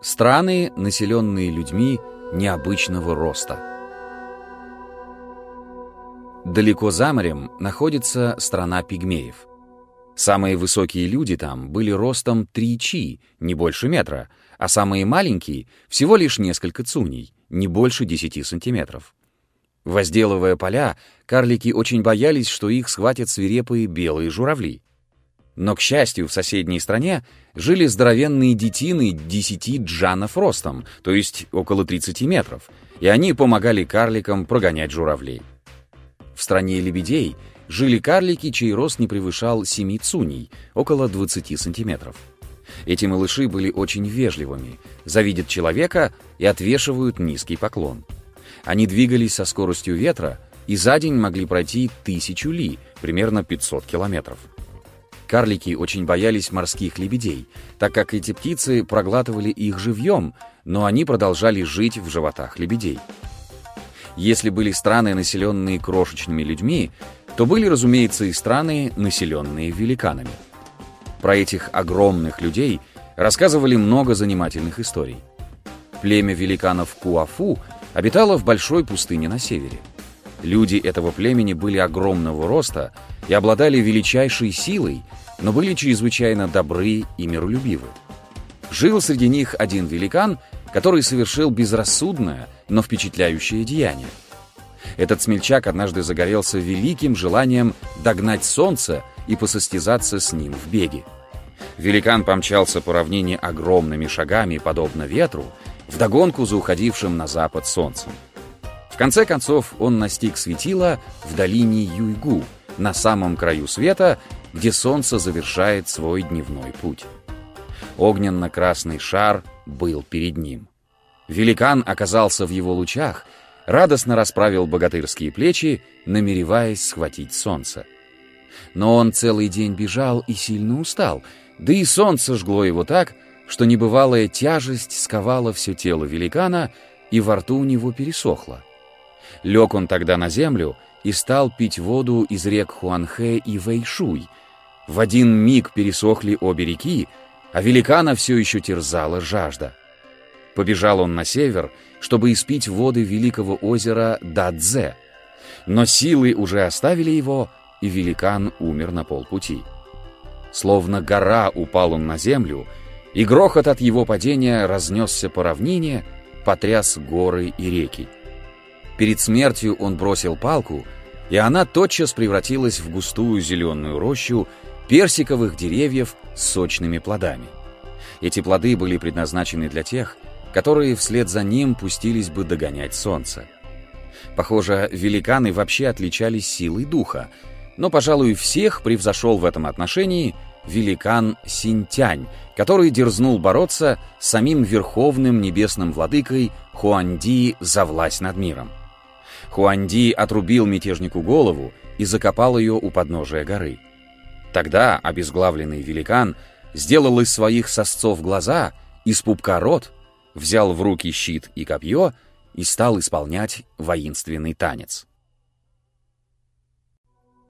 Страны, населенные людьми необычного роста. Далеко за морем находится страна пигмеев. Самые высокие люди там были ростом 3 чи, не больше метра, а самые маленькие — всего лишь несколько цуней, не больше 10 сантиметров. Возделывая поля, карлики очень боялись, что их схватят свирепые белые журавли. Но, к счастью, в соседней стране жили здоровенные детины 10 джанов ростом, то есть около 30 метров, и они помогали карликам прогонять журавлей. В стране лебедей жили карлики, чей рост не превышал 7 цуней, около 20 сантиметров. Эти малыши были очень вежливыми, завидят человека и отвешивают низкий поклон. Они двигались со скоростью ветра и за день могли пройти тысячу ли, примерно 500 километров. Карлики очень боялись морских лебедей, так как эти птицы проглатывали их живьем, но они продолжали жить в животах лебедей. Если были страны, населенные крошечными людьми, то были, разумеется, и страны, населенные великанами. Про этих огромных людей рассказывали много занимательных историй. Племя великанов Куафу обитало в большой пустыне на севере. Люди этого племени были огромного роста и обладали величайшей силой, но были чрезвычайно добры и миролюбивы. Жил среди них один великан, который совершил безрассудное, но впечатляющее деяние. Этот смельчак однажды загорелся великим желанием догнать солнце и посостязаться с ним в беге. Великан помчался по равнине огромными шагами, подобно ветру, вдогонку за уходившим на запад солнцем. В конце концов он настиг светила в долине Юйгу, на самом краю света, где солнце завершает свой дневной путь. Огненно-красный шар был перед ним. Великан оказался в его лучах, радостно расправил богатырские плечи, намереваясь схватить солнце. Но он целый день бежал и сильно устал, да и солнце жгло его так, что небывалая тяжесть сковала все тело великана, и во рту у него пересохло. Лег он тогда на землю и стал пить воду из рек Хуанхэ и Вэйшуй. В один миг пересохли обе реки, а великана все еще терзала жажда. Побежал он на север, чтобы испить воды великого озера Дадзе, но силы уже оставили его, и великан умер на полпути. Словно гора упал он на землю, и грохот от его падения разнесся по равнине, потряс горы и реки. Перед смертью он бросил палку, и она тотчас превратилась в густую зеленую рощу персиковых деревьев с сочными плодами. Эти плоды были предназначены для тех, которые вслед за ним пустились бы догонять солнце. Похоже, великаны вообще отличались силой духа, но, пожалуй, всех превзошел в этом отношении великан Синтянь, который дерзнул бороться с самим верховным небесным владыкой Хуанди за власть над миром. Хуанди отрубил мятежнику голову и закопал ее у подножия горы. Тогда обезглавленный великан сделал из своих сосцов глаза, из пупка рот, взял в руки щит и копье и стал исполнять воинственный танец.